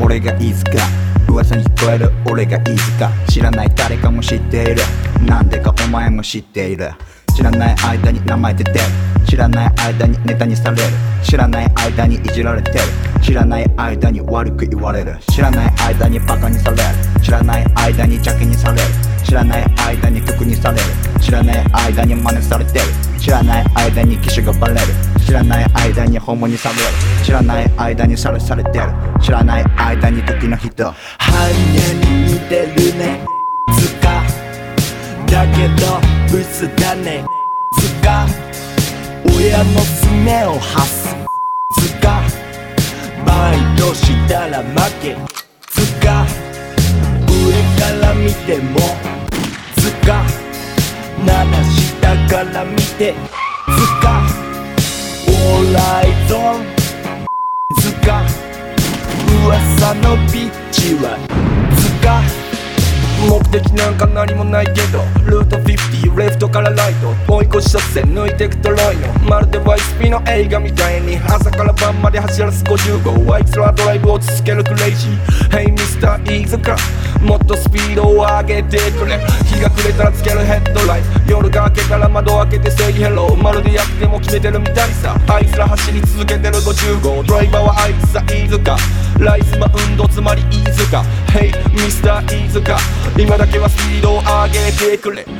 俺が飯塚噂に聞こえる。俺が飯塚知らない誰かも知っている。なんでかお前も知っている。知らない間に名前出てる。知らない間にネタにされる。知らない間にいじられてる。知らない間に悪く言われる。知らない間にバカにされる。知らない間に邪気にされる。知らない間に曲にされる。知らない間に真似されてる。知らない間に機種がバレる。知らない間にホモにされる知らない間にされされてる。知らない間に時の人。ハイネに似てるね。つか。だけどブスだね。つか。親のすねをはす。つか。バイトしたら負け。つか。上から見ても。つか。七下から見て。ライゾンいつか噂のビッチはつか目的なんか何もないけど。ルート50レフトからライト。追い越し車線抜いてくトロイのまるで YSP の映画みたいに朝から晩まで走らす50号。あいつらドライブを続けるクレイジー。Hey Mr. 飯塚もっとスピードを上げてくれ。日が暮れたらつけるヘッドライト。夜が明けたら窓開けて Say hello まるでやっても決めてるみたいさ。あいつら走り続けてる55ドライバーはあいつさ飯塚ライスマ運動つまり飯塚 Hey Mr. 飯塚今だけはスピードを上げてくれ「